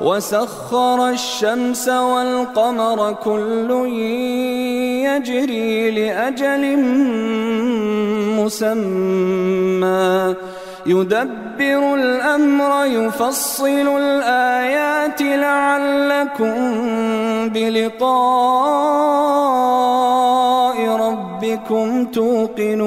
وسخر الشمس والقمر كل يجري لأجل مسمى. يدبر الأمر يفصل الآيات لعلكم بلقاء ربكم توقنون.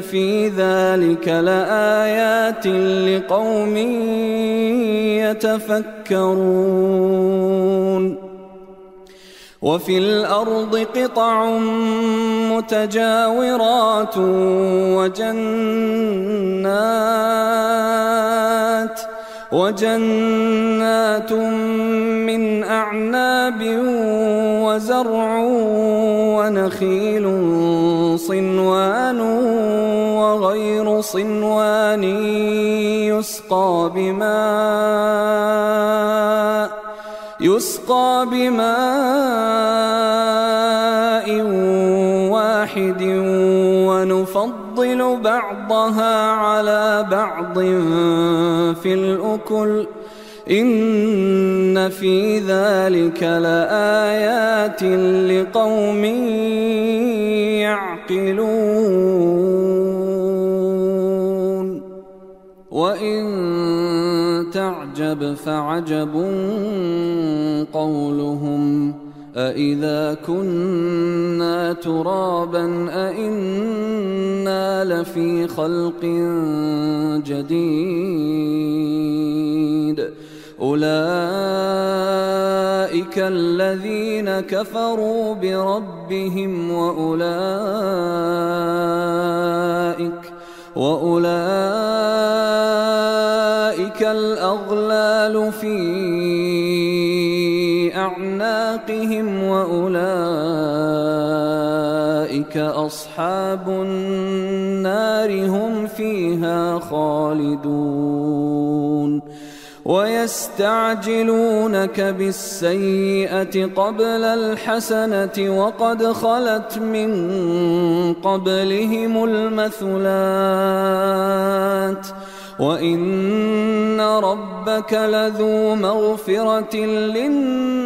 في ذلك لآيات لقوم يتفكرون. وفي الأرض قطع متجاورات وجنات وجنات من أعناب وزرع ونخيل صنوان وغير صنوان يسقى بماء يسقى بماء واحد ونفضل بعضها على بعض في الأكل. إن في ذلك لآيات لقوم يعقلون. وإن تعجب فعجب قولهم. أإذا كنا ترابا أإنا لفي خلق جديد أولئك الذين كفروا بربهم وأولئك وأولئك الأغلال في أعناقهم وأولئك أصحاب النار هم فيها خالدون ويستعجلونك بالسيئة قبل الحسنة وقد خلت من قبلهم المثلات وإن ربك لذو مغفرة للناس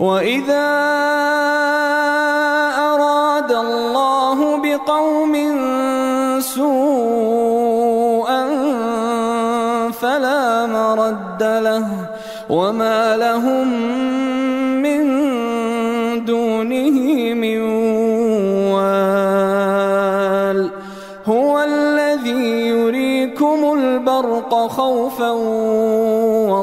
وإذا أراد الله بقوم سوءا فلا مرد له وما لهم من دونه من وال هو الذي يريكم البرق خوفا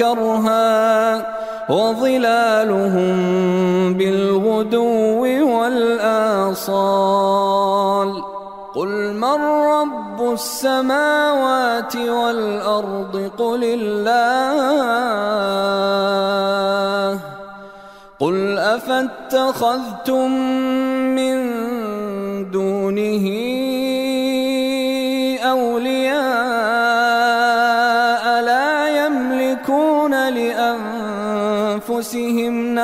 وكرها وظلالهم بالغدو والآصال قل من رب السماوات والأرض قل الله قل أفاتخذتم من دونه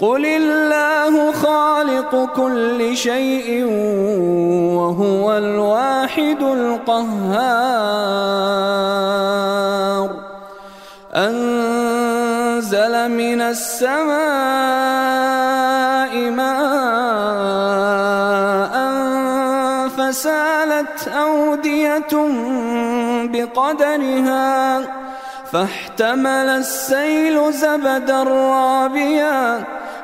قل الله خالق كل شيء وهو الواحد القهار أنزل من السماء ماء فسالت أودية بقدرها فاحتمل السيل زبدا رابيا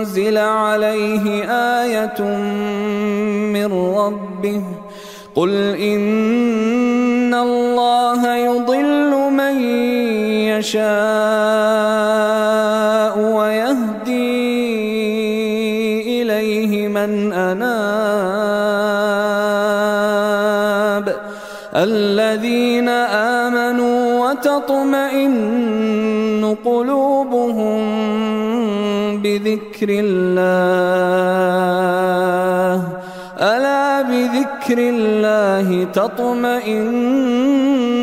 أنزل عليه آية من ربه قل إن الله يضل من يشاء ويهدي إليه من أناب الذين آمنوا وتطمئن قلوبهم بذكر الله. ألا بذكر الله تطمئن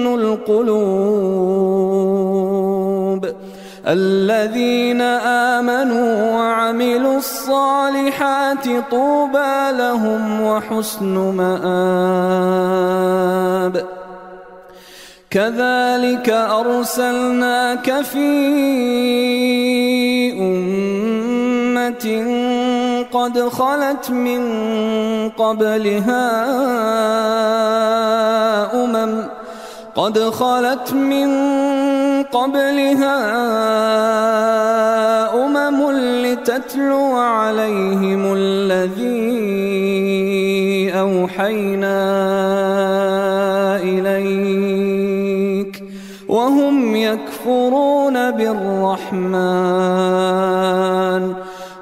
القلوب. الذين آمنوا وعملوا الصالحات طوبى لهم وحسن مآب. كذلك أرسلناك في أمة قد خلت من قبلها أمم قد خلت من قبلها أمم لتتلو عليهم الذي أوحينا إليك وهم يكفرون بالرحمن.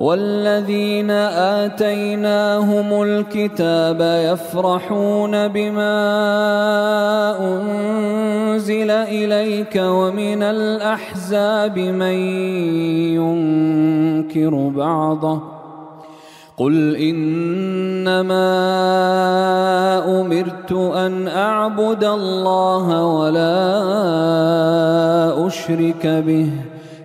والذين آتيناهم الكتاب يفرحون بما أنزل إليك ومن الأحزاب من ينكر بعضه قل إنما أمرت أن أعبد الله ولا أشرك به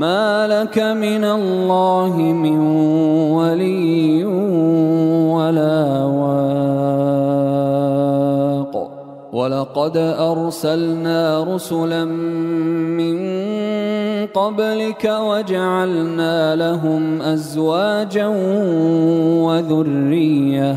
ما لك من الله من ولي ولا واق. ولقد أرسلنا رسلا من قبلك وجعلنا لهم أزواجا وذرية.